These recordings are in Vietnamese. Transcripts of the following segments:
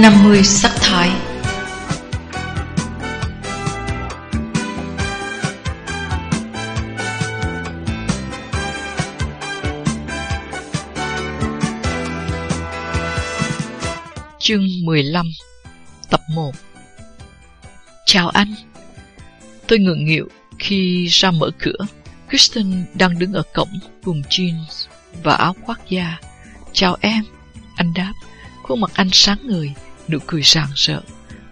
50 sắc thái. Chương 15 Tập 1 Chào anh. Tôi ngượng nghịu khi ra mở cửa. Kristen đang đứng ở cổng cùng jeans và áo khoác da. Chào em, Anh đáp. Khuôn mặt anh sáng ngời. Nụ cười sảng sợ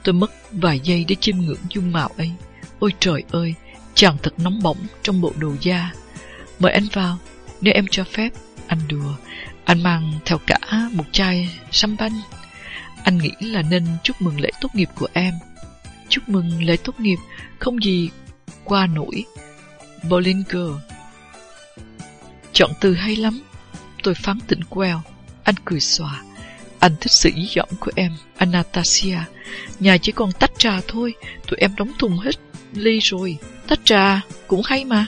Tôi mất vài giây để chiêm ngưỡng dung mạo ấy. Ôi trời ơi, Chàng thật nóng bỏng trong bộ đồ da. Mời anh vào, Nếu em cho phép, Anh đùa. Anh mang theo cả một chai sâm banh. Anh nghĩ là nên chúc mừng lễ tốt nghiệp của em. Chúc mừng lễ tốt nghiệp Không gì qua nổi. Bollinger. Chọn từ hay lắm. Tôi phán tỉnh queo. Anh cười xòa. Anh thích sự dí dỏm của em Anastasia. Nhà chỉ còn tách trà thôi Tụi em đóng thùng hết ly rồi. Tách trà cũng hay mà.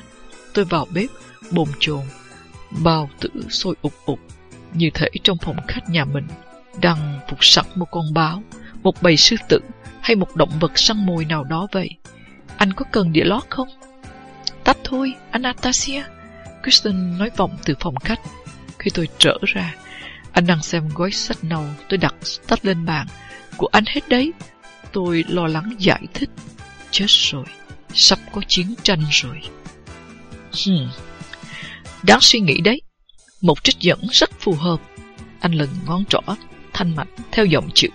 Tôi vào bếp bồn chồn. Bao tử sôi ục ục Như thể trong phòng khách nhà mình Đang phục sẵn một con báo Một bầy sư tử Hay một động vật săn mồi nào đó vậy. Anh có cần đĩa lót không? tách thôi, Anastasia. Kristen nói vọng từ phòng khách. Khi tôi trở ra anh đang xem gói sách nâu Tôi đặt tắt lên bàn. Của anh hết đấy. Tôi lo lắng giải thích. Chết rồi. Sắp có chiến tranh rồi. Hmm. Đáng suy nghĩ đấy. Một trích dẫn rất phù hợp. Anh lần ngón trỏ, thanh mạch Theo dòng chữ.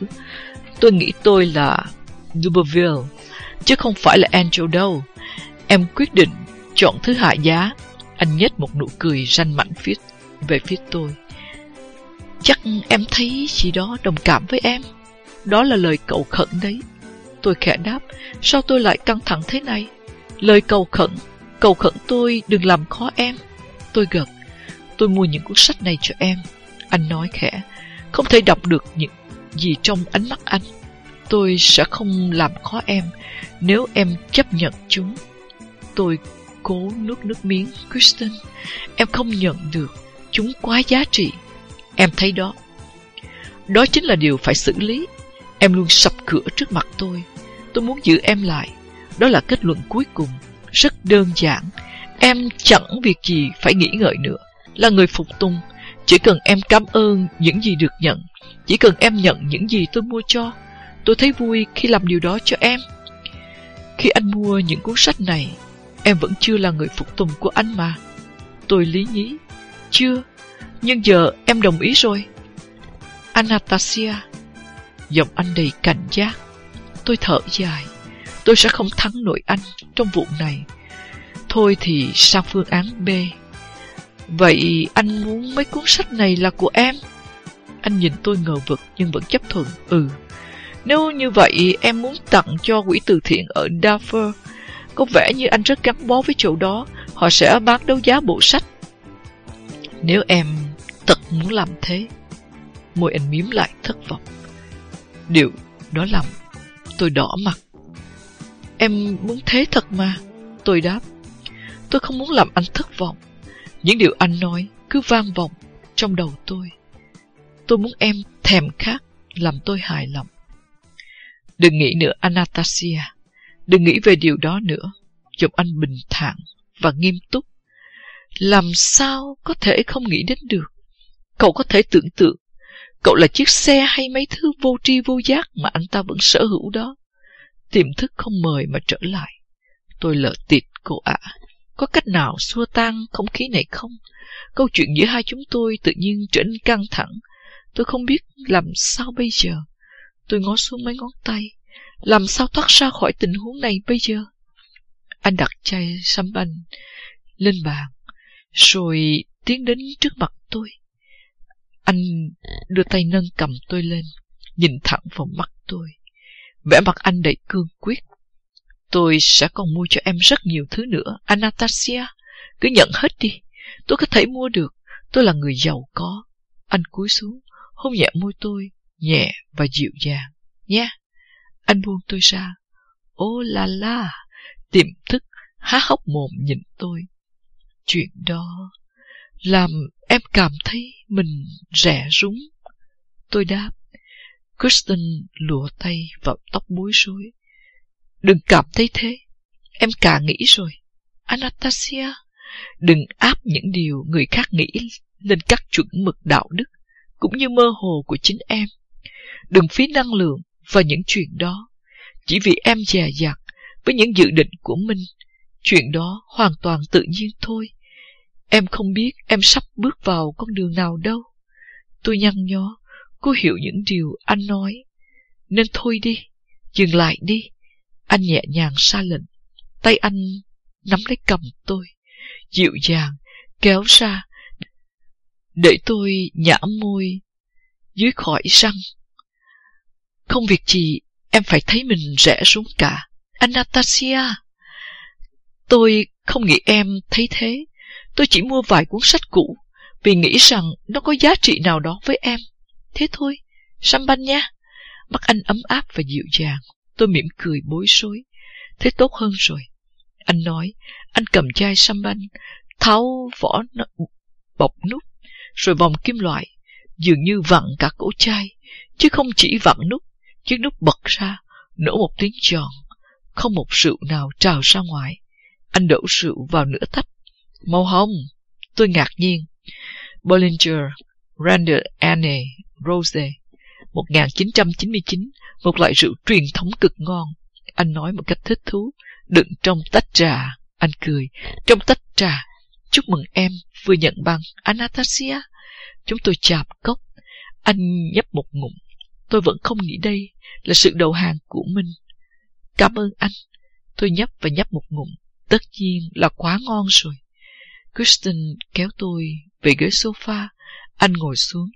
Tôi nghĩ tôi là Duberville, Chứ không phải là Angel đâu. Em quyết định chọn thứ hạ giá. Anh nhếch một nụ cười ranh mảnh phía, về phía tôi. Chắc em thấy chị đó đồng cảm với em. Đó là lời cầu khẩn đấy. Tôi khẽ đáp, Sao tôi lại căng thẳng thế này? Lời cầu khẩn Cầu khẩn tôi đừng làm khó em. Tôi gật, Tôi mua những cuốn sách này cho em. Anh nói khẽ, Không thể đọc được những gì trong ánh mắt anh. Tôi sẽ không làm khó em Nếu em chấp nhận chúng. Tôi cố nuốt nước miếng, Kristen. Em không nhận được Chúng quá giá trị. Em thấy đó. Đó chính là điều phải xử lý. Em luôn sập cửa trước mặt tôi. Tôi muốn giữ em lại. Đó là kết luận cuối cùng. Rất đơn giản. Em chẳng việc gì phải nghĩ ngợi nữa. Là người phục tùng. Chỉ cần em cảm ơn những gì được nhận. Chỉ cần em nhận những gì tôi mua cho. Tôi thấy vui khi làm điều đó cho em. Khi anh mua những cuốn sách này, Em vẫn chưa là người phục tùng của anh mà. Tôi lý nhí. Chưa. Nhưng giờ em đồng ý rồi. Anastasia, Giọng anh đầy cảnh giác. Tôi thở dài. Tôi sẽ không thắng nổi anh trong vụ này. Thôi thì sang phương án B. Vậy anh muốn mấy cuốn sách này là của em? Anh nhìn tôi ngờ vực nhưng vẫn chấp thuận. Ừ. Nếu như vậy, em muốn tặng cho quỹ từ thiện ở Darfur. Có vẻ như anh rất gắn bó với chỗ đó. Họ sẽ bán đấu giá bộ sách. Nếu em muốn làm thế. Môi anh miếm lại thất vọng. Điều đó làm tôi đỏ mặt. Em muốn thế thật mà, Tôi đáp. Tôi không muốn làm anh thất vọng. Những điều anh nói cứ vang vọng Trong đầu tôi. Tôi muốn em thèm khát, Làm tôi hài lòng. Đừng nghĩ nữa, Anastasia. Đừng nghĩ về điều đó nữa. Giọng anh bình thản và nghiêm túc. Làm sao có thể không nghĩ đến được? Cậu có thể tưởng tượng cậu là chiếc xe hay mấy thứ vô tri vô giác mà anh ta vẫn sở hữu đó. Tiềm thức không mời mà trở lại. Tôi lỡ tịt cô ạ. Có cách nào xua tan không khí này không? Câu chuyện giữa hai chúng tôi tự nhiên trở nên căng thẳng. Tôi không biết làm sao bây giờ. Tôi ngó xuống mấy ngón tay. Làm sao thoát ra khỏi tình huống này bây giờ? Anh đặt chai sâm banh lên bàn, rồi tiến đến trước mặt tôi. Anh đưa tay nâng cầm tôi lên, nhìn thẳng vào mắt tôi. Vẻ mặt anh đầy cương quyết. Tôi sẽ còn mua cho em rất nhiều thứ nữa, Anastasia. Cứ nhận hết đi. Tôi có thể mua được. Tôi là người giàu có. Anh cúi xuống, hôn nhẹ môi tôi, nhẹ và dịu dàng. Nha. Anh buông tôi ra. Ô la la, tiềm thức, há hốc mồm nhìn tôi. Chuyện đó làm em cảm thấy mình rẻ rúng. Tôi đáp, Kristen lùa tay vào tóc bối rối. Đừng cảm thấy thế. Em cả nghĩ rồi. Anastasia, đừng áp những điều người khác nghĩ lên các chuẩn mực đạo đức, cũng như mơ hồ của chính em. Đừng phí năng lượng vào những chuyện đó, chỉ vì em dè dặt với những dự định của mình. Chuyện đó hoàn toàn tự nhiên thôi. Em không biết em sắp bước vào con đường nào đâu. Tôi nhăn nhó, cô hiểu những điều anh nói. Nên thôi đi, dừng lại đi. Anh nhẹ nhàng xa lệnh. Tay anh nắm lấy cầm tôi, dịu dàng, kéo ra, để tôi nhả môi dưới khỏi răng. Không việc gì, em phải thấy mình rẽ xuống cả. Anastasia! Tôi không nghĩ em thấy thế. Tôi chỉ mua vài cuốn sách cũ vì nghĩ rằng nó có giá trị nào đó với em. Thế thôi, Samban nha. Mắt anh ấm áp và dịu dàng. Tôi mỉm cười bối rối. Thế tốt hơn rồi. Anh nói, anh cầm chai Samban, tháo vỏ bọc nút, rồi vòng kim loại, dường như vặn cả cổ chai, chứ không chỉ vặn nút, chiếc nút bật ra, nổ một tiếng giòn, không một rượu nào trào ra ngoài. Anh đổ rượu vào nửa tách. Màu hồng. Tôi ngạc nhiên. Bollinger, Randall Anne, Rose, 1999, một loại rượu truyền thống cực ngon. Anh nói một cách thích thú, đựng trong tách trà. Anh cười, trong tách trà. Chúc mừng em vừa nhận bằng Anastasia. Chúng tôi chạp cốc. Anh nhấp một ngụm. Tôi vẫn không nghĩ đây là sự đầu hàng của mình. Cảm ơn anh. Tôi nhấp và nhấp một ngụm. Tất nhiên là quá ngon rồi. Kristen kéo tôi về ghế sofa. Anh ngồi xuống.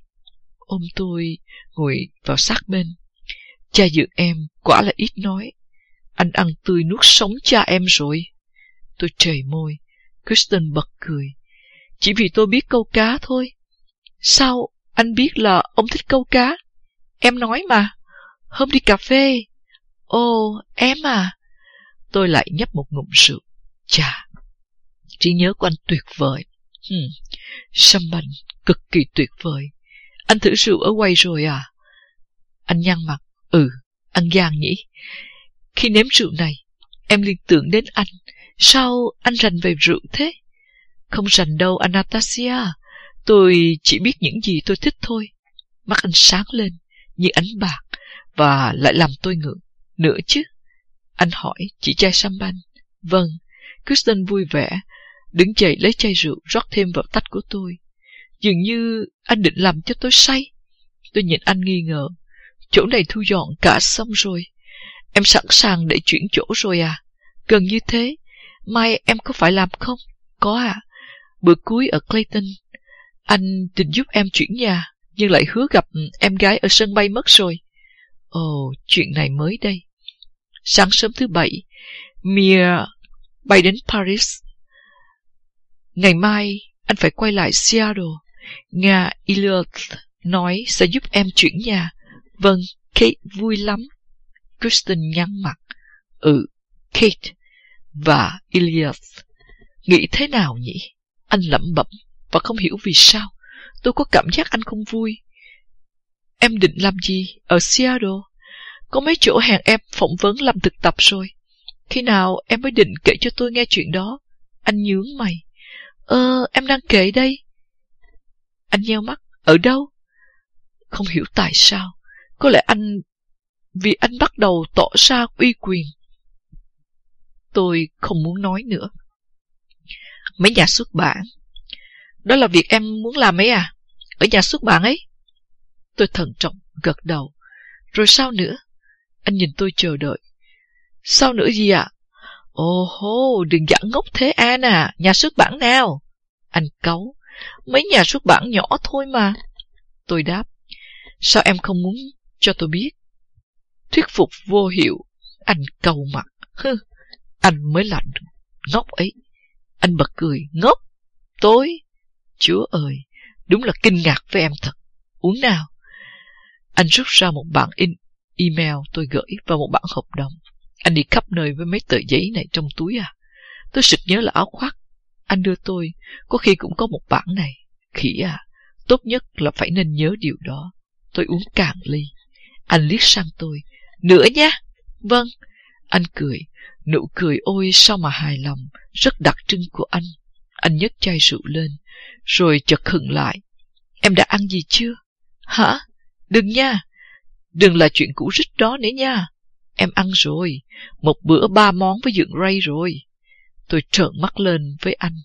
Ôm tôi ngồi vào sát bên. Cha dượng em quả là ít nói. Anh ăn tươi nuốt sống cha em rồi. Tôi trầy môi. Kristen bật cười. Chỉ vì tôi biết câu cá thôi. Sao anh biết là ông thích câu cá? Em nói mà. Hôm đi cà phê. Ồ, em à. Tôi lại nhấp một ngụm rượu. Chà, trí nhớ của anh tuyệt vời. Hmm, Samban cực kỳ tuyệt vời. Anh thử rượu ở quay rồi à? Anh nhăn mặt. Ừ, ăn gian nhỉ. Khi nếm rượu này, em liên tưởng đến anh. Sao anh rành về rượu thế? Không rành đâu, Anastasia. Tôi chỉ biết những gì tôi thích thôi. Mắt anh sáng lên, như ánh bạc, và lại làm tôi ngượng. Nữa chứ? Anh hỏi, chỉ chai samban. Vâng, Kristen vui vẻ, đứng dậy lấy chai rượu rót thêm vào tách của tôi. Dường như anh định làm cho tôi say. Tôi nhìn anh nghi ngờ. Chỗ này thu dọn cả xong rồi. Em sẵn sàng để chuyển chỗ rồi à? Gần như thế. Mai em có phải làm không? Có à. Bữa cuối ở Clayton, anh định giúp em chuyển nhà, nhưng lại hứa gặp em gái ở sân bay mất rồi. Ồ, chuyện này mới đây. Sáng sớm thứ bảy, Mia bay đến Paris. Ngày mai, anh phải quay lại Seattle. Nga Elliot nói sẽ giúp em chuyển nhà. Vâng, Kate vui lắm. Kristen nhăn mặt. Ừ, Kate và Elias. Nghĩ thế nào nhỉ? Anh lẩm bẩm và không hiểu vì sao. Tôi có cảm giác anh không vui. Em định làm gì ở Seattle? Có mấy chỗ hẹn em phỏng vấn làm thực tập rồi. Khi nào em mới định kể cho tôi nghe chuyện đó? Anh nhướng mày. Ờ, em đang kể đây. Anh nheo mắt. Ở đâu? Không hiểu tại sao. Có lẽ anh... Vì anh bắt đầu tỏ ra uy quyền. Tôi không muốn nói nữa. Mấy nhà xuất bản. Đó là việc em muốn làm ấy à? Ở nhà xuất bản ấy? Tôi thận trọng gật đầu. Rồi sao nữa? Anh nhìn tôi chờ đợi. Sao nữa gì ạ? À? Ồ hô, đừng giả ngốc thế An à, nhà xuất bản nào? Anh cấu, mấy nhà xuất bản nhỏ thôi mà. Tôi đáp, sao em không muốn cho tôi biết? Thuyết phục vô hiệu, anh cầu mặt. Hừ, anh mới là ngốc ấy. Anh bật cười, ngốc. tối chúa ơi, đúng là kinh ngạc với em thật. Uống nào. Anh rút ra một bản in email tôi gửi và một bản hợp đồng. Anh đi khắp nơi với mấy tờ giấy này trong túi à. Tôi sực nhớ là áo khoác. Anh đưa tôi, có khi cũng có một bản này. Khỉ à, tốt nhất là phải nên nhớ điều đó. Tôi uống cạn ly. Anh liếc sang tôi. Nữa nha. Vâng. Anh cười. Nụ cười ôi sao mà hài lòng, rất đặc trưng của anh. Anh nhấc chai rượu lên, rồi chợt khựng lại. Em đã ăn gì chưa? Hả? Đừng nha. Đừng là chuyện cũ rích đó nữa nha. Em ăn rồi, một bữa ba món với dưỡng ray rồi. Tôi trợn mắt lên với anh.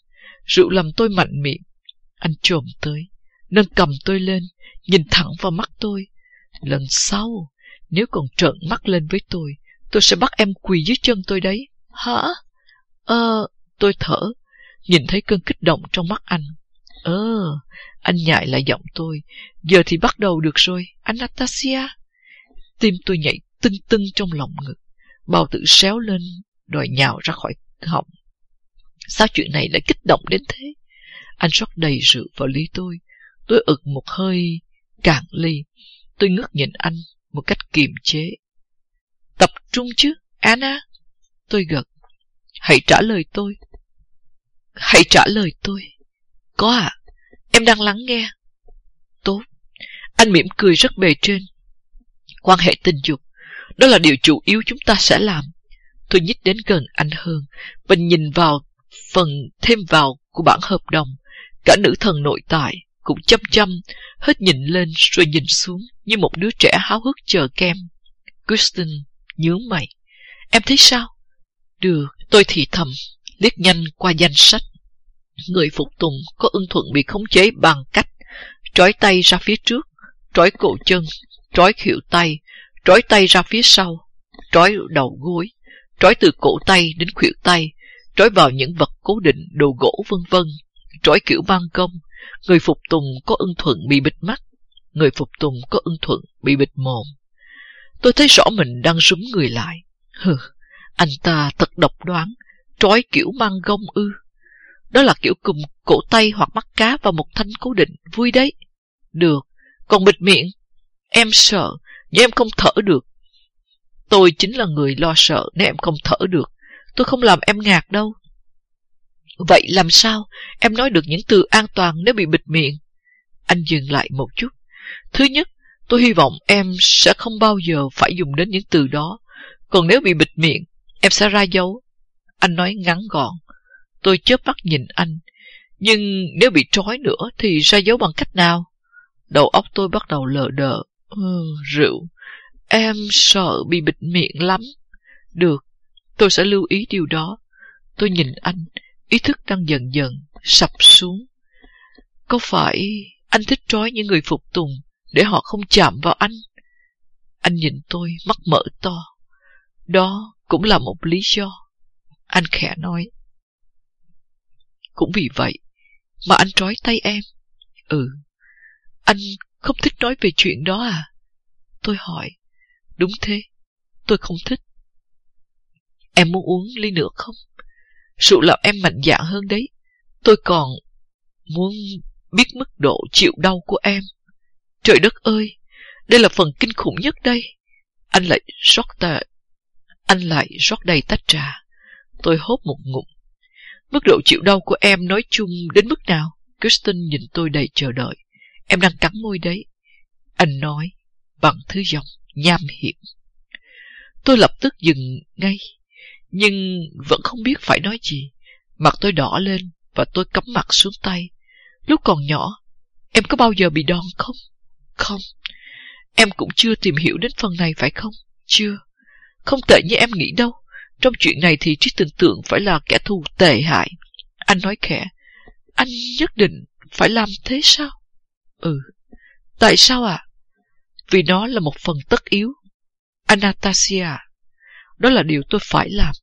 Rượu làm tôi mạnh miệng. Anh trồm tới, nâng cầm tôi lên, nhìn thẳng vào mắt tôi. Lần sau, nếu còn trợn mắt lên với tôi, tôi sẽ bắt em quỳ dưới chân tôi đấy. Hả? Ờ, tôi thở, nhìn thấy cơn kích động trong mắt anh. Ờ, anh nhại lại giọng tôi. Giờ thì bắt đầu được rồi, Anastasia. Tim tôi nhảy tưng tưng trong lòng ngực. Bao tử xéo lên, đòi nhào ra khỏi họng. Sao chuyện này lại kích động đến thế? Anh rót đầy rượu vào ly tôi. Tôi ực một hơi cạn ly. Tôi ngước nhìn anh một cách kiềm chế. Tập trung chứ, Anna. Tôi gật. Hãy trả lời tôi. Hãy trả lời tôi. Có à, em đang lắng nghe. Tốt. Anh mỉm cười rất bề trên. Quan hệ tình dục, đó là điều chủ yếu chúng ta sẽ làm. Tôi nhích đến gần anh hơn và nhìn vào phần thêm vào của bản hợp đồng. Cả nữ thần nội tại cũng chăm chăm, hết nhìn lên rồi nhìn xuống như một đứa trẻ háo hức chờ kem. Kristen nhớ mày. Em thấy sao? Được, tôi thì thầm, liếc nhanh qua danh sách. Người phục tùng có ưng thuận bị khống chế bằng cách trói tay ra phía trước, trói cổ chân, trói khuỷu tay, trói tay ra phía sau, trói đầu gối, trói từ cổ tay đến khuỷu tay, trói vào những vật cố định, đồ gỗ vân vân, trói kiểu ban công. Người phục tùng có ưng thuận bị bịt mắt, người phục tùng có ưng thuận bị bịt mồm. Tôi thấy rõ mình đang rúm người lại. Hừ, anh ta thật độc đoán, trói kiểu mang gông ư. Đó là kiểu cùng cổ tay hoặc mắt cá vào một thanh cố định, vui đấy. Được, còn bịt miệng. Em sợ, nhưng em không thở được. Tôi chính là người lo sợ nếu em không thở được. Tôi không làm em ngạc đâu. Vậy làm sao em nói được những từ an toàn nếu bị bịt miệng? Anh dừng lại một chút. Thứ nhất, tôi hy vọng em sẽ không bao giờ phải dùng đến những từ đó. Còn nếu bị bịt miệng, em sẽ ra dấu. Anh nói ngắn gọn. Tôi chớp mắt nhìn anh. Nhưng nếu bị trói nữa thì ra dấu bằng cách nào? Đầu óc tôi bắt đầu lờ đờ. Ừ, rượu. Em sợ bị bịt miệng lắm. Được, tôi sẽ lưu ý điều đó. Tôi nhìn anh, ý thức đang dần dần sập xuống. Có phải anh thích trói những người phục tùng để họ không chạm vào anh? Anh nhìn tôi mắt mở to. Đó cũng là một lý do. Anh khẽ nói. Cũng vì vậy mà anh trói tay em. Ừ, anh không thích nói về chuyện đó à? Tôi hỏi. Đúng thế, tôi không thích. Em muốn uống ly nữa không? Rượu làm em mạnh dạn hơn đấy. Tôi còn muốn biết mức độ chịu đau của em. Trời đất ơi, đây là phần kinh khủng nhất đây. Anh lại rót tà, anh lại rót đầy tách trà. Tôi hốt một ngụm. Mức độ chịu đau của em nói chung đến mức nào? Kristen nhìn tôi đầy chờ đợi. Em đang cắn môi đấy. Anh nói bằng thứ giọng nham hiểm. Tôi lập tức dừng ngay, nhưng vẫn không biết phải nói gì. Mặt tôi đỏ lên và tôi cắm mặt xuống tay. Lúc còn nhỏ, em có bao giờ bị đòn không? Không. Em cũng chưa tìm hiểu đến phần này phải không? Chưa. Không tệ như em nghĩ đâu. Trong chuyện này thì trí tưởng tượng phải là kẻ thù tệ hại. Anh nói khẽ. Anh nhất định phải làm thế sao? Ừ. Tại sao ạ? À? Vì nó là một phần tất yếu. Anastasia, đó là điều tôi phải làm.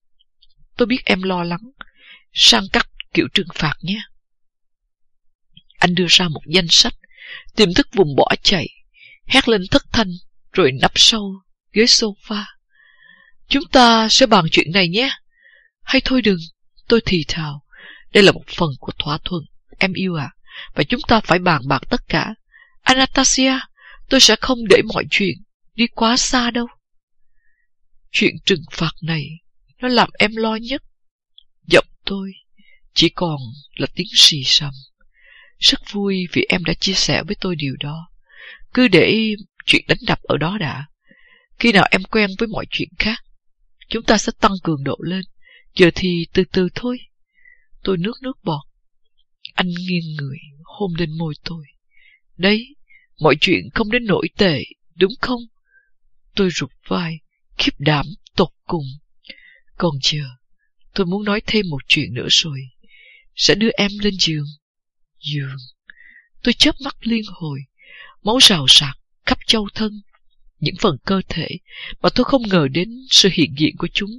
Tôi biết em lo lắng. Sang cắt kiểu trừng phạt nhé. Anh đưa ra một danh sách, tiềm thức vùng bỏ chạy, hét lên thất thanh, rồi nắp sâu ghế sofa. Chúng ta sẽ bàn chuyện này nhé. Hay thôi đừng, tôi thì thào. Đây là một phần của thỏa thuận, em yêu à, và chúng ta phải bàn bạc tất cả. Anastasia, tôi sẽ không để mọi chuyện đi quá xa đâu. Chuyện trừng phạt này, nó làm em lo nhất. Giọng tôi chỉ còn là tiếng xì xầm. Rất vui vì em đã chia sẻ với tôi điều đó. Cứ để chuyện đánh đập ở đó đã. Khi nào em quen với mọi chuyện khác, chúng ta sẽ tăng cường độ lên. Giờ thì từ từ thôi. Tôi nước nước bọt. Anh nghiêng người, hôn lên môi tôi. Đấy, mọi chuyện không đến nỗi tệ, đúng không? Tôi rụt vai, khiếp đảm, tột cùng. Còn chờ, tôi muốn nói thêm một chuyện nữa rồi. Sẽ đưa em lên giường. Giường. Tôi chớp mắt liên hồi, máu rào rạc, khắp châu thân. Những phần cơ thể mà tôi không ngờ đến sự hiện diện của chúng,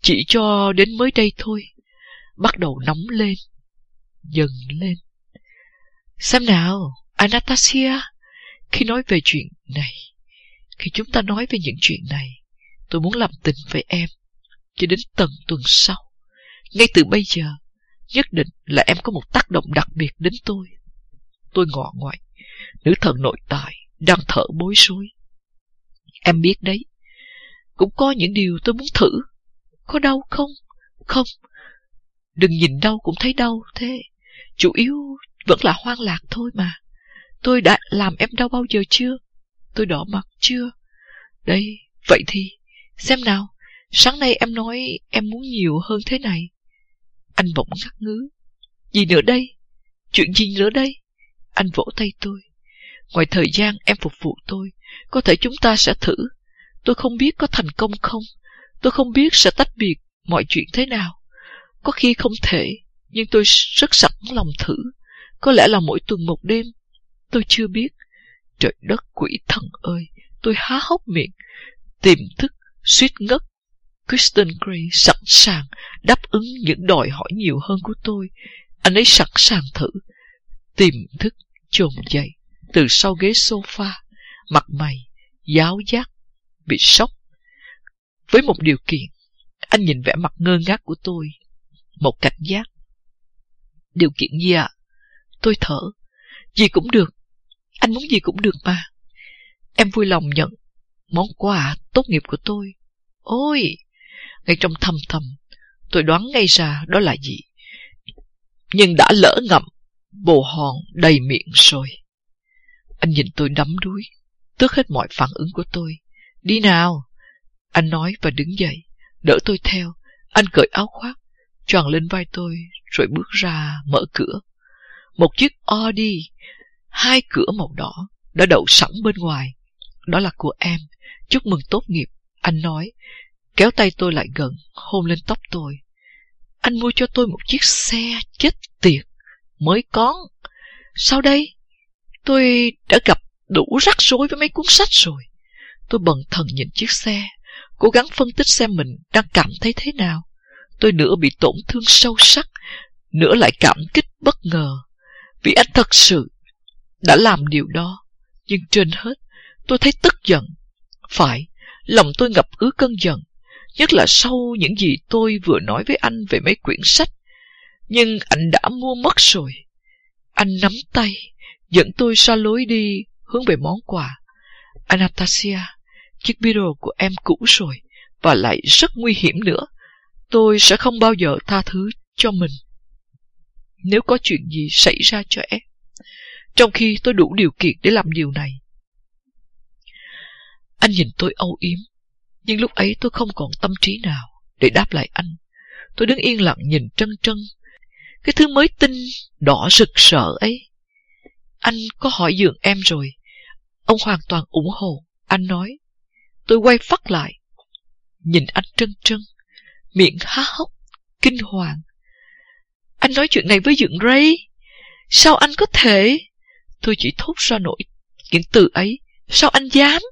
chỉ cho đến mới đây thôi. Bắt đầu nóng lên, dần lên. Xem nào, Anastasia, khi nói về chuyện này, khi chúng ta nói về những chuyện này, tôi muốn làm tình với em, cho đến tầng tuần sau. Ngay từ bây giờ, nhất định là em có một tác động đặc biệt đến tôi. Tôi ngọ ngoại, nữ thần nội tại, đang thở bối rối. Em biết đấy, cũng có những điều tôi muốn thử. Có đau không? Không. Đừng nhìn đau cũng thấy đau thế. Chủ yếu vẫn là hoang lạc thôi mà. Tôi đã làm em đau bao giờ chưa? Tôi đỏ mặt chưa? Đây, vậy thì, xem nào, sáng nay em nói em muốn nhiều hơn thế này. Anh bỗng ngắt ngứ. Gì nữa đây? Chuyện gì nữa đây? Anh vỗ tay tôi. Ngoài thời gian em phục vụ tôi, có thể chúng ta sẽ thử. Tôi không biết có thành công không. Tôi không biết sẽ tách biệt mọi chuyện thế nào. Có khi không thể, nhưng tôi rất sẵn lòng thử. Có lẽ là mỗi tuần một đêm. Tôi chưa biết. Trời đất quỷ thần ơi, tôi há hốc miệng, tìm thức, suýt ngất. Kristen Gray sẵn sàng đáp ứng những đòi hỏi nhiều hơn của tôi. Anh ấy sẵn sàng thử. Tìm thức trồn dậy từ sau ghế sofa, mặt mày, giáo giác, bị sốc. Với một điều kiện, anh nhìn vẻ mặt ngơ ngác của tôi, một cảnh giác. Điều kiện gì ạ? À? Tôi thở. Gì cũng được. Anh muốn gì cũng được mà. Em vui lòng nhận món quà tốt nghiệp của tôi. Ôi! Ngay trong thầm thầm, tôi đoán ngay ra đó là gì. Nhưng đã lỡ ngậm, bồ hòn đầy miệng rồi. Anh nhìn tôi đắm đuối, tước hết mọi phản ứng của tôi. Đi nào! Anh nói và đứng dậy, đỡ tôi theo. Anh cởi áo khoác, choàng lên vai tôi, rồi bước ra mở cửa. Một chiếc Audi, hai cửa màu đỏ, đã đậu sẵn bên ngoài. Đó là của em. Chúc mừng tốt nghiệp, anh nói. Kéo tay tôi lại gần, hôn lên tóc tôi. Anh mua cho tôi một chiếc xe chết tiệt, mới có. sau đây? Tôi đã gặp đủ rắc rối với mấy cuốn sách rồi. Tôi bần thần nhìn chiếc xe, cố gắng phân tích xem mình đang cảm thấy thế nào. Tôi nửa bị tổn thương sâu sắc, nửa lại cảm kích bất ngờ. Vì anh thật sự đã làm điều đó. Nhưng trên hết, tôi thấy tức giận. Phải, lòng tôi ngập ứ cơn giận. Nhất là sau những gì tôi vừa nói với anh về mấy quyển sách. Nhưng anh đã mua mất rồi. Anh nắm tay, dẫn tôi ra lối đi hướng về món quà. Anastasia, chiếc biro của em cũ rồi và lại rất nguy hiểm nữa. Tôi sẽ không bao giờ tha thứ cho mình. Nếu có chuyện gì xảy ra cho em, trong khi tôi đủ điều kiện để làm điều này. Anh nhìn tôi âu yếm, nhưng lúc ấy tôi không còn tâm trí nào để đáp lại anh. Tôi đứng yên lặng nhìn trân trân, cái thứ mới tinh, đỏ rực sợ ấy. Anh có hỏi dường em rồi. Ông hoàn toàn ủng hộ. Anh nói. Tôi quay phát lại. Nhìn anh trân trân. Miệng há hốc. Kinh hoàng. Anh nói chuyện này với Dượng Ray. Sao anh có thể? Tôi chỉ thốt ra nổi những từ ấy. Sao anh dám?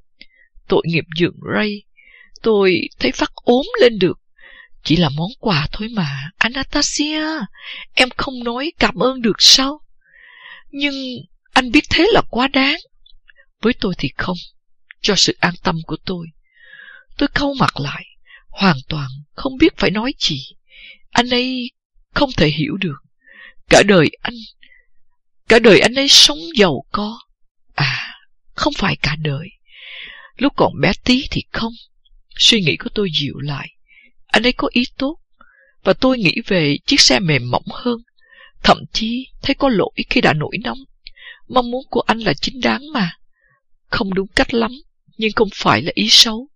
Tội nghiệp Dượng Ray. Tôi thấy phát ốm lên được. Chỉ là món quà thôi mà. Anastasia, em không nói cảm ơn được sao? Nhưng anh biết thế là quá đáng. Với tôi thì không, cho sự an tâm của tôi. Tôi câu mặt lại, hoàn toàn không biết phải nói gì. Anh ấy không thể hiểu được. Cả đời anh, cả đời anh ấy sống giàu có. À, không phải cả đời. Lúc còn bé tí thì không. Suy nghĩ của tôi dịu lại. Anh ấy có ý tốt. Và tôi nghĩ về chiếc xe mềm mỏng hơn. Thậm chí thấy có lỗi khi đã nổi nóng. Mong muốn của anh là chính đáng mà. Không đúng cách lắm, nhưng không phải là ý xấu.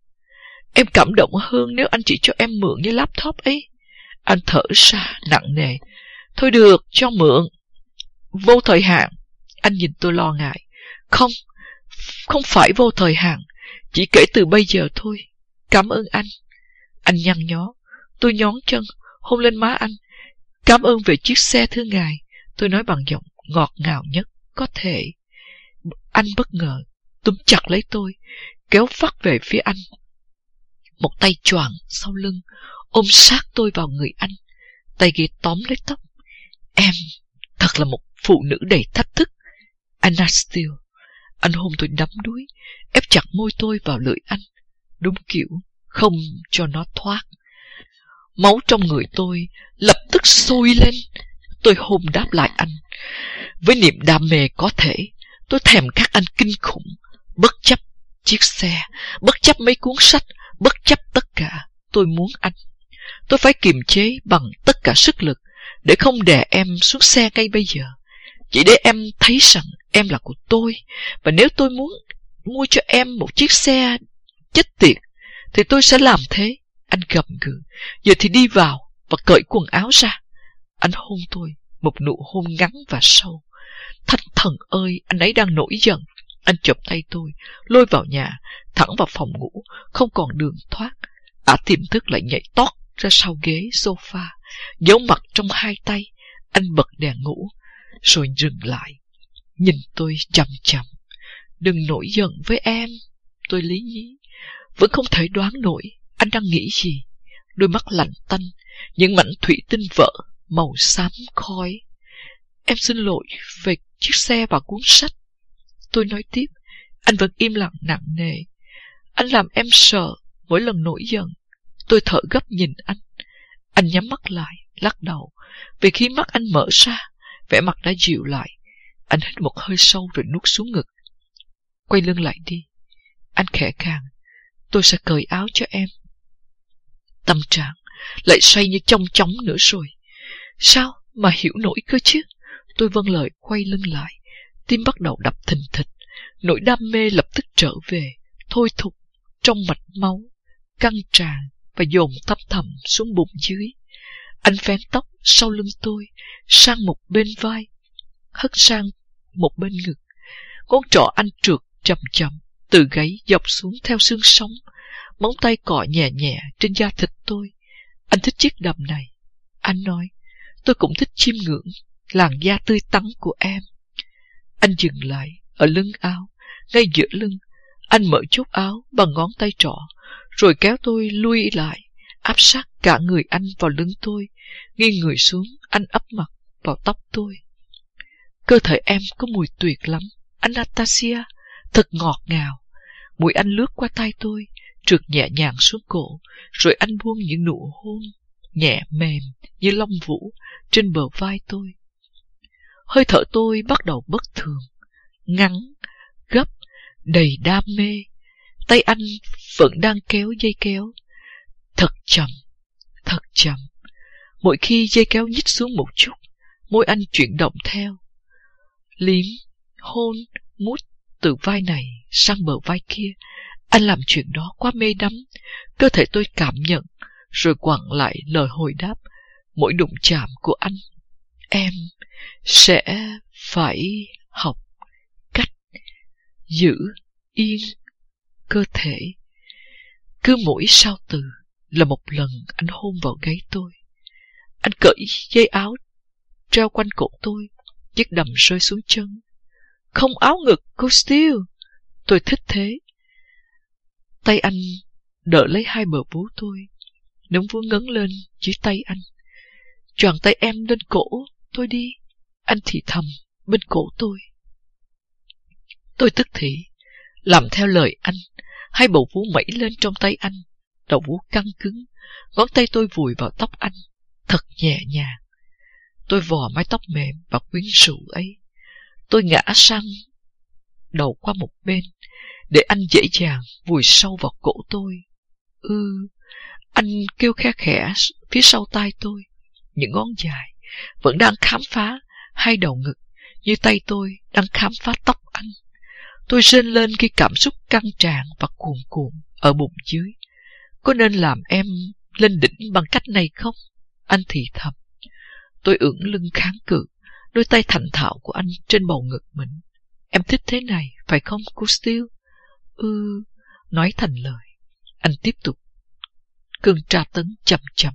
Em cảm động hơn nếu anh chỉ cho em mượn như laptop ấy. Anh thở ra nặng nề. Thôi được, cho mượn. Vô thời hạn. Anh nhìn tôi lo ngại. Không, không phải vô thời hạn. Chỉ kể từ bây giờ thôi. Cảm ơn anh. Anh nhăn nhó. Tôi nhón chân, hôn lên má anh. Cảm ơn về chiếc xe thưa ngài. Tôi nói bằng giọng ngọt ngào nhất có thể. Anh bất ngờ, túm chặt lấy tôi, kéo phát về phía anh. Một tay choàng sau lưng, ôm sát tôi vào người anh. Tay ghế tóm lấy tóc. Em, thật là một phụ nữ đầy thách thức. Anastil, anh hôn tôi đắm đuối, ép chặt môi tôi vào lưỡi anh. Đúng kiểu, không cho nó thoát. Máu trong người tôi lập tức sôi lên. Tôi hôn đáp lại anh. Với niềm đam mê có thể, tôi thèm các anh kinh khủng, bất chấp chiếc xe, bất chấp mấy cuốn sách, bất chấp tất cả. Tôi muốn anh. Tôi phải kiềm chế bằng tất cả sức lực để không đè em xuống xe ngay bây giờ. Chỉ để em thấy rằng em là của tôi. Và nếu tôi muốn mua cho em một chiếc xe chết tiệt, thì tôi sẽ làm thế. Anh gầm gừ. Giờ thì đi vào và cởi quần áo ra. Anh hôn tôi, một nụ hôn ngắn và sâu. Thanh thần ơi, anh ấy đang nổi giận. Anh chụp tay tôi, lôi vào nhà, thẳng vào phòng ngủ, không còn đường thoát. Ả tiềm thức lại nhảy tót ra sau ghế sofa, giấu mặt trong hai tay. Anh bật đèn ngủ, rồi dừng lại. Nhìn tôi chậm chậm. Đừng nổi giận với em, tôi lý nhí. Vẫn không thể đoán nổi anh đang nghĩ gì. Đôi mắt lạnh tanh, những mảnh thủy tinh vỡ, màu xám khói. Em xin lỗi về chiếc xe và cuốn sách. Tôi nói tiếp, anh vẫn im lặng nặng nề. Anh làm em sợ mỗi lần nổi giận. Tôi thở gấp nhìn anh. Anh nhắm mắt lại, lắc đầu. Vì khi mắt anh mở ra, vẻ mặt đã dịu lại. Anh hít một hơi sâu rồi nuốt xuống ngực. Quay lưng lại đi. Anh khẽ khàng. Tôi sẽ cởi áo cho em. Tâm trạng lại xoay như trong chóng nữa rồi. Sao mà hiểu nổi cơ chứ? Tôi vâng lời quay lưng lại. Tim bắt đầu đập thình thịch. Nỗi đam mê lập tức trở về. Thôi thục trong mạch máu. Căng tràn và dồn thấp thầm xuống bụng dưới. Anh vén tóc sau lưng tôi sang một bên vai, hất sang một bên ngực. Ngón trỏ anh trượt chậm chậm từ gáy dọc xuống theo xương sống, móng tay cọ nhẹ nhẹ trên da thịt tôi. Anh thích chiếc đầm này. Anh nói, tôi cũng thích chiêm ngưỡng làn da tươi tắn của em. Anh dừng lại ở lưng áo, ngay giữa lưng. Anh mở chốt áo bằng ngón tay trỏ, rồi kéo tôi lui lại, áp sát cả người anh vào lưng tôi. Nghiêng người xuống, anh ấp mặt vào tóc tôi. Cơ thể em có mùi tuyệt lắm, Anastasia, thật ngọt ngào. Mùi anh lướt qua tay tôi, trượt nhẹ nhàng xuống cổ, rồi anh buông những nụ hôn nhẹ mềm như lông vũ trên bờ vai tôi. Hơi thở tôi bắt đầu bất thường, ngắn, gấp, đầy đam mê. Tay anh vẫn đang kéo dây kéo. Thật chậm, thật chậm. Mỗi khi dây kéo nhích xuống một chút, môi anh chuyển động theo. Liếm, hôn, mút từ vai này sang bờ vai kia. Anh làm chuyện đó quá mê đắm. Cơ thể tôi cảm nhận, rồi quẳng lại lời hồi đáp. Mỗi đụng chạm của anh, em sẽ phải học cách giữ yên cơ thể. Cứ mỗi sau từ là một lần anh hôn vào gáy tôi. Anh cởi dây áo treo quanh cổ tôi, chiếc đầm rơi xuống chân. Không áo ngực, cô Steele. Tôi thích thế. Tay anh đỡ lấy hai bờ vú tôi. Nấm vú ngấn lên dưới tay anh. Choàng tay em lên cổ tôi đi. Anh thì thầm bên cổ tôi. Tôi tức thì, làm theo lời anh. Hai bầu vú mẩy lên trong tay anh. Đầu vú căng cứng. Ngón tay tôi vùi vào tóc anh. Thật nhẹ nhàng. Tôi vò mái tóc mềm và quyến rũ ấy. Tôi ngã sang đầu qua một bên để anh dễ dàng vùi sâu vào cổ tôi. ư anh kêu khe khẽ phía sau tai tôi. Những ngón dài vẫn đang khám phá hai đầu ngực như tay tôi đang khám phá tóc anh. Tôi rên lên khi cảm xúc căng tràn và cuồn cuộn ở bụng dưới. có nên làm em lên đỉnh bằng cách này không? Anh thì thầm. Tôi ưỡn lưng kháng cự, đôi tay thành thạo của anh trên bầu ngực mình. Em thích thế này, phải không, cô Steele? Ừ, nói thành lời. Anh tiếp tục. Cơn tra tấn chậm chậm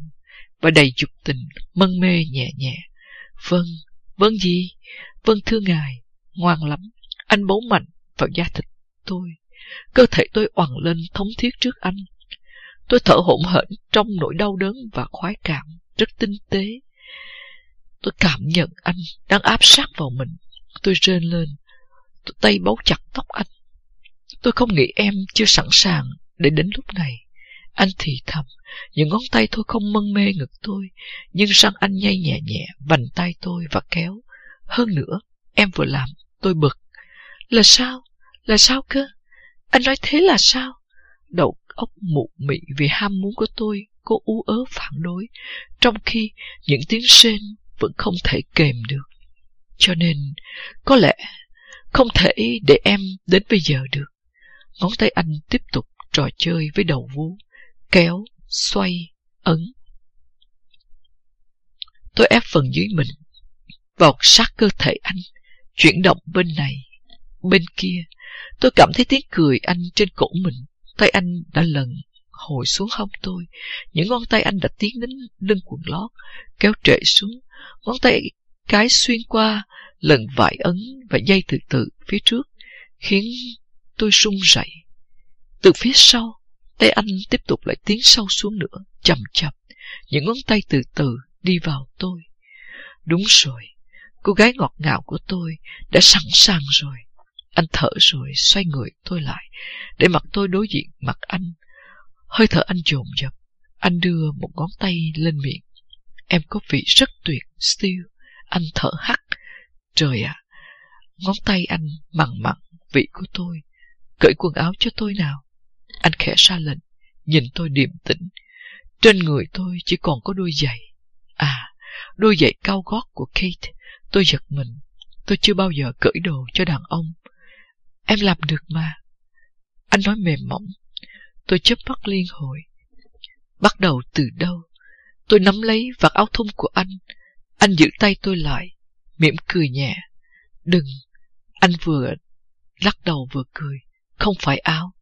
và đầy dục tình, mân mê nhẹ nhẹ. Vâng, vâng gì? Vâng thưa ngài, ngoan lắm. Anh bấu mạnh vào da thịt tôi. Cơ thể tôi oằn lên thống thiết trước anh. Tôi thở hổn hển trong nỗi đau đớn và khoái cảm, rất tinh tế. Tôi cảm nhận anh đang áp sát vào mình. Tôi rên lên. Tôi tay bấu chặt tóc anh. Tôi không nghĩ em chưa sẵn sàng để đến lúc này. Anh thì thầm, những ngón tay tôi không mân mê ngực tôi, nhưng răng anh nhây nhẹ nhẹ, vành tay tôi và kéo. Hơn nữa, em vừa làm, tôi bực. Là sao? Là sao cơ? Anh nói thế là sao? Đầu óc mụ mị vì ham muốn của tôi, cô ú ớ phản đối, trong khi những tiếng sên vẫn không thể kềm được. Cho nên, có lẽ không thể để em đến bây giờ được. Ngón tay anh tiếp tục trò chơi với đầu vuông kéo, xoay, ấn. Tôi ép phần dưới mình, vọt sát cơ thể anh, chuyển động bên này, bên kia. Tôi cảm thấy tiếng cười anh trên cổ mình, tay anh đã lần hồi xuống hông tôi. Những ngón tay anh đã tiến đến lưng quần lót, kéo trệ xuống. Ngón tay cái xuyên qua lần vải ấn và dây từ từ phía trước, khiến tôi run rẩy. Từ phía sau, tay anh tiếp tục lại tiến sâu xuống nữa, chậm chậm. Những ngón tay từ từ đi vào tôi. Đúng rồi, cô gái ngọt ngào của tôi đã sẵn sàng rồi. Anh thở rồi xoay người tôi lại, để mặt tôi đối diện mặt anh. Hơi thở anh dồn dập, anh đưa một ngón tay lên miệng. Em có vị rất tuyệt, Steve. Anh thở hắt. Trời ạ, ngón tay anh mặn mặn vị của tôi. Cởi quần áo cho tôi nào. Anh khẽ ra lệnh, nhìn tôi điềm tĩnh. Trên người tôi chỉ còn có đôi giày. À, đôi giày cao gót của Kate. Tôi giật mình. Tôi chưa bao giờ cởi đồ cho đàn ông. Em làm được mà. Anh nói mềm mỏng. Tôi chớp mắt liên hồi. Bắt đầu từ đâu? Tôi nắm lấy vạt áo thun của anh. Anh giữ tay tôi lại, mỉm cười nhẹ. Đừng, anh vừa lắc đầu vừa cười. Không phải áo.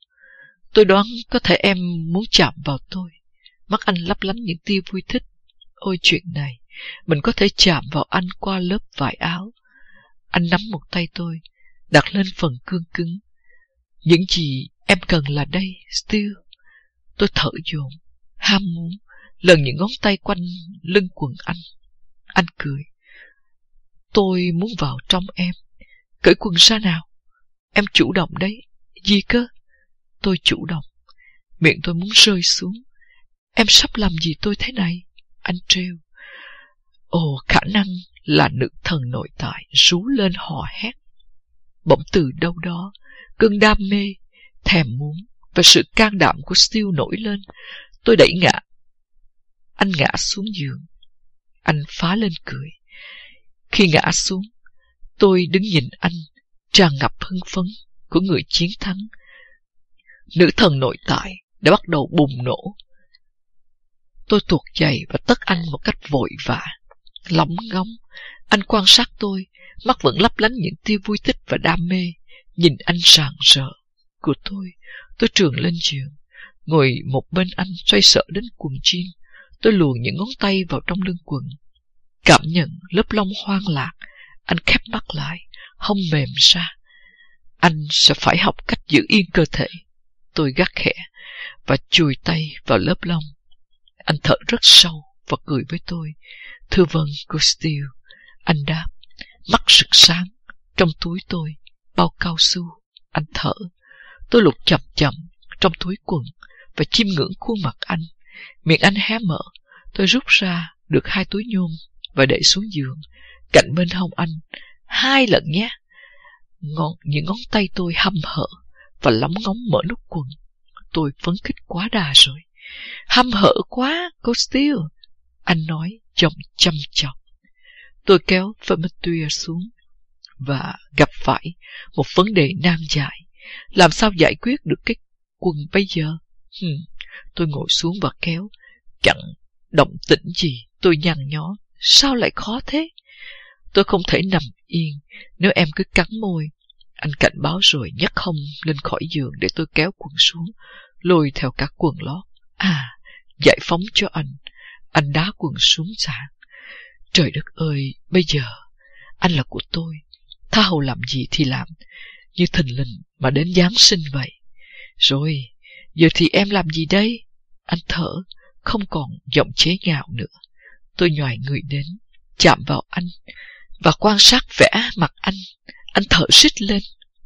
Tôi đoán có thể em muốn chạm vào tôi. Mắt anh lấp lánh những tia vui thích. Ôi chuyện này, mình có thể chạm vào anh qua lớp vải áo. Anh nắm một tay tôi, đặt lên phần cương cứng. Những gì em cần là đây, Steel. Tôi thở dồn, ham muốn, lần những ngón tay quanh lưng quần anh. Anh cười. Tôi muốn vào trong em. Cởi quần ra nào. Em chủ động đấy. Gì cơ? Tôi chủ động. Miệng tôi muốn rơi xuống. Em sắp làm gì tôi thế này? Anh trêu. Ồ, khả năng là nữ thần nội tại rú lên hò hét. Bỗng từ đâu đó, cơn đam mê, thèm muốn và sự can đảm của steel nổi lên. Tôi đẩy ngã. Anh ngã xuống giường. Anh phá lên cười. Khi ngã xuống, tôi đứng nhìn anh, tràn ngập hưng phấn của người chiến thắng. Nữ thần nội tại đã bắt đầu bùng nổ. Tôi thuộc giày và tất anh một cách vội vã, lóng ngóng. Anh quan sát tôi, mắt vẫn lấp lánh những tia vui thích và đam mê. Nhìn anh sàng sợ của tôi, tôi trường lên giường, ngồi một bên anh xoay sợ đến quần jean. Tôi luồn những ngón tay vào trong lưng quần. Cảm nhận lớp lông hoang lạc, anh khép mắt lại, hông mềm ra. Anh sẽ phải học cách giữ yên cơ thể. Tôi gắt khẽ và chùi tay vào lớp lông. Anh thở rất sâu và cười với tôi. Thưa vâng, cô Steele. Anh đáp, mắt sực sáng. Trong túi tôi, bao cao su. Anh thở. Tôi lục chậm chậm trong túi quần và chiêm ngưỡng khuôn mặt anh. Miệng anh hé mở. Tôi rút ra được hai túi nhôm và để xuống giường, cạnh bên hông anh. Hai lần nhé. Ngón, những ngón tay tôi hâm hở và lóng ngóng mở nút quần. Tôi phấn khích quá đà rồi. Hâm hở quá, cô Steele. Anh nói giọng chăm chọc. Tôi kéo Vermetuya xuống và gặp phải một vấn đề nan giải. Làm sao giải quyết được cái quần bây giờ? Hừm, Tôi ngồi xuống và kéo. Chẳng động tĩnh gì, tôi nhăn nhó. Sao lại khó thế? Tôi không thể nằm yên nếu em cứ cắn môi. Anh cảnh báo rồi nhấc hông lên khỏi giường để tôi kéo quần xuống, lôi theo cả quần lót. À, giải phóng cho anh. Anh đá quần xuống sàn. Trời đất ơi, bây giờ, anh là của tôi. Tha hồ làm gì thì làm, như thình lình mà đến Giáng sinh vậy. Rồi, giờ thì em làm gì đây? Anh thở, không còn giọng chế ngạo nữa. Tôi nhòi người đến, chạm vào anh, và quan sát vẽ mặt anh. Anh thở xích lên,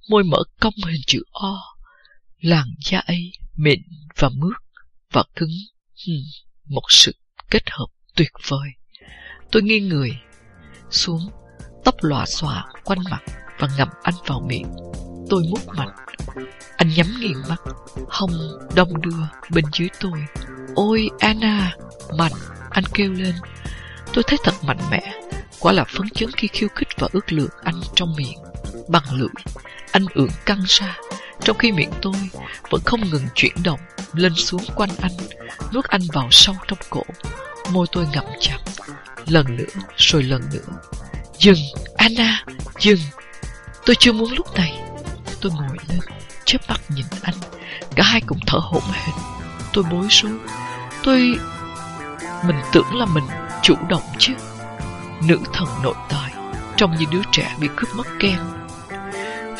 môi mở cong hình chữ O. Làn da ấy mịn và mướt và cứng. Hmm, một sự kết hợp tuyệt vời. Tôi nghiêng người xuống, tóc lòa xòa quanh mặt và ngậm anh vào miệng. Tôi mút mạnh. Anh nhắm nghiền mắt, hông đông đưa bên dưới tôi. Ôi Anna, mạnh, anh kêu lên. Tôi thấy thật mạnh mẽ, quả là phấn chấn khi khiêu khích và ước lượng anh trong miệng. Bằng lưỡi, anh ưỡn căng ra, trong khi miệng tôi vẫn không ngừng chuyển động lên xuống quanh anh, nuốt anh vào sâu trong cổ. Môi tôi ngậm chặt, lần nữa rồi lần nữa. Dừng, Anna, dừng. Tôi chưa muốn lúc này. Tôi ngồi lên, chớp mắt nhìn anh. Cả hai cùng thở hổn hển. Tôi bối rối. Tôi... Mình tưởng là mình chủ động chứ. Nữ thần nội tài trông như đứa trẻ bị cướp mất kem.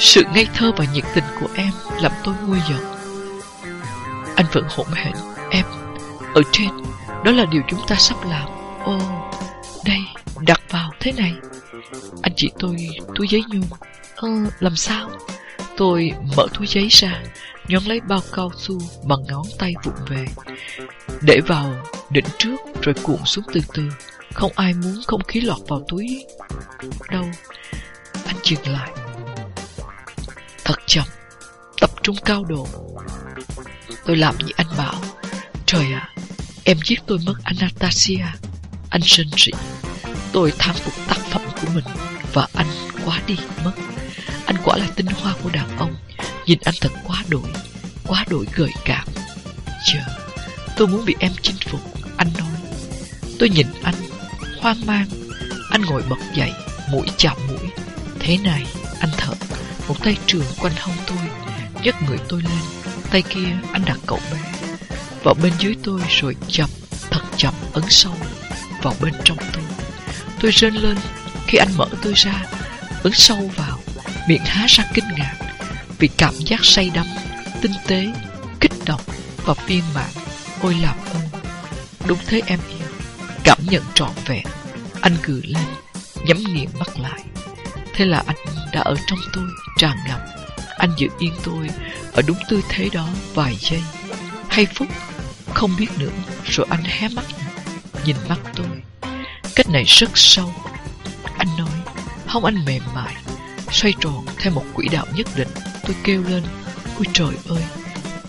Sự ngây thơ và nhiệt tình của em làm tôi nguôi giận. Anh vẫn hỗn hển. Em, ở trên, đó là điều chúng ta sắp làm. Ô, đây, đặt vào thế này. Anh chị tôi túi giấy nhung. Ờ, làm sao? Tôi mở túi giấy ra, nhón lấy bao cao su bằng ngón tay vụng về. Để vào đỉnh trước rồi cuộn xuống từ từ. Không ai muốn không khí lọt vào túi đâu. Anh dừng lại. Thật chậm, tập trung cao độ. Tôi làm như anh bảo. Trời ạ, à, em giết tôi mất Anastasia. Anh sân rỉ. Tôi tham phục tác phẩm của mình và anh quá đi mất. Anh quả là tinh hoa của đàn ông. Nhìn anh thật quá đổi, quá đổi gợi cảm. Chờ, tôi muốn bị em chinh phục, anh nói. Tôi nhìn anh, hoang mang. Anh ngồi bật dậy, mũi chạm mũi. Thế này, anh thở, một tay trường quanh hông tôi, nhấc người tôi lên. Tay kia anh đặt cậu bé vào bên dưới tôi rồi chậm, thật chậm ấn sâu vào bên trong tôi. Tôi rên lên khi anh mở tôi ra, ấn sâu vào, miệng há ra kinh ngạc vì cảm giác say đắm, tinh tế, kích động và viên mãn. Ôi làm ơn, đúng thế em yêu, cảm nhận trọn vẹn. Anh cười lên, nhắm nghiền mắt lại. Thế là anh đã ở trong tôi tràn ngập. Anh giữ yên tôi ở đúng tư thế đó vài giây, hay phút, không biết nữa. Rồi anh hé mắt, nhìn mắt tôi. Cách này rất sâu. Anh nói, hông anh mềm mại, xoay tròn theo một quỹ đạo nhất định. Tôi kêu lên, ôi trời ơi,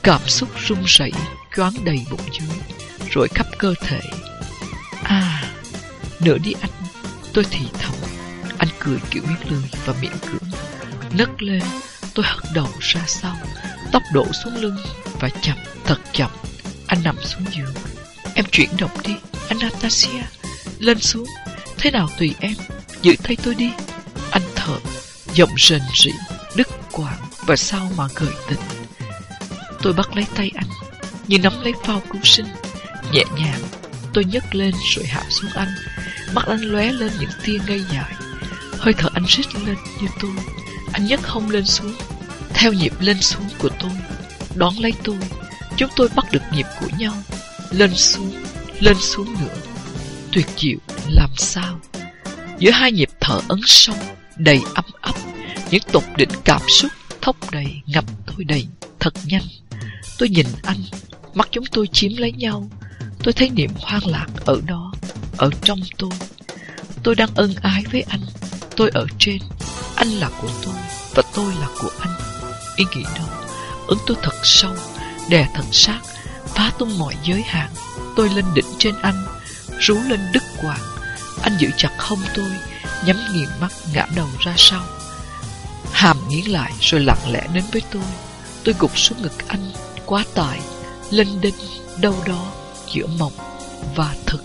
cảm xúc run rẩy choáng đầy bụng dưới, rồi khắp cơ thể. À, nữa đi anh, tôi thì thầm. Anh cười kiểu biết lười và miệng cưỡng. Nấc lên, tôi hất đầu ra sau, tóc đổ xuống lưng và chậm, thật chậm. Anh nằm xuống giường. Em chuyển động đi, Anastasia. Lên xuống, thế nào tùy em, giữ tay tôi đi. Anh thở, giọng rền rỉ, đứt quãng và sao mà gợi tình. Tôi bắt lấy tay anh, như nắm lấy phao cứu sinh. Nhẹ nhàng, tôi nhấc lên rồi hạ xuống anh. Mắt anh lóe lên những tia ngây dại. Hơi thở anh rít lên như tôi. Anh nhấc hông lên xuống, theo nhịp lên xuống của tôi. Đón lấy tôi, chúng tôi bắt được nhịp của nhau. Lên xuống, lên xuống nữa. Tuyệt diệu làm sao? Giữa hai nhịp thở ấn sâu, đầy ấm ấp, những tục định cảm xúc thốc đầy ngập tôi đầy thật nhanh. Tôi nhìn anh, mắt chúng tôi chiếm lấy nhau. Tôi thấy niềm hoang lạc ở đó, ở trong tôi. Tôi đang ân ái với anh. Tôi ở trên, anh là của tôi và tôi là của anh. Ý nghĩ đó, ứng tôi thật sâu, đè thật sát, phá tung mọi giới hạn. Tôi lên đỉnh trên anh, rú lên đứt quạt. Anh giữ chặt hông tôi, nhắm nghiền mắt ngã đầu ra sau. Hàm nghiến lại rồi lặng lẽ đến với tôi. Tôi gục xuống ngực anh, quá tải, lên đinh đâu đó giữa mộng và thực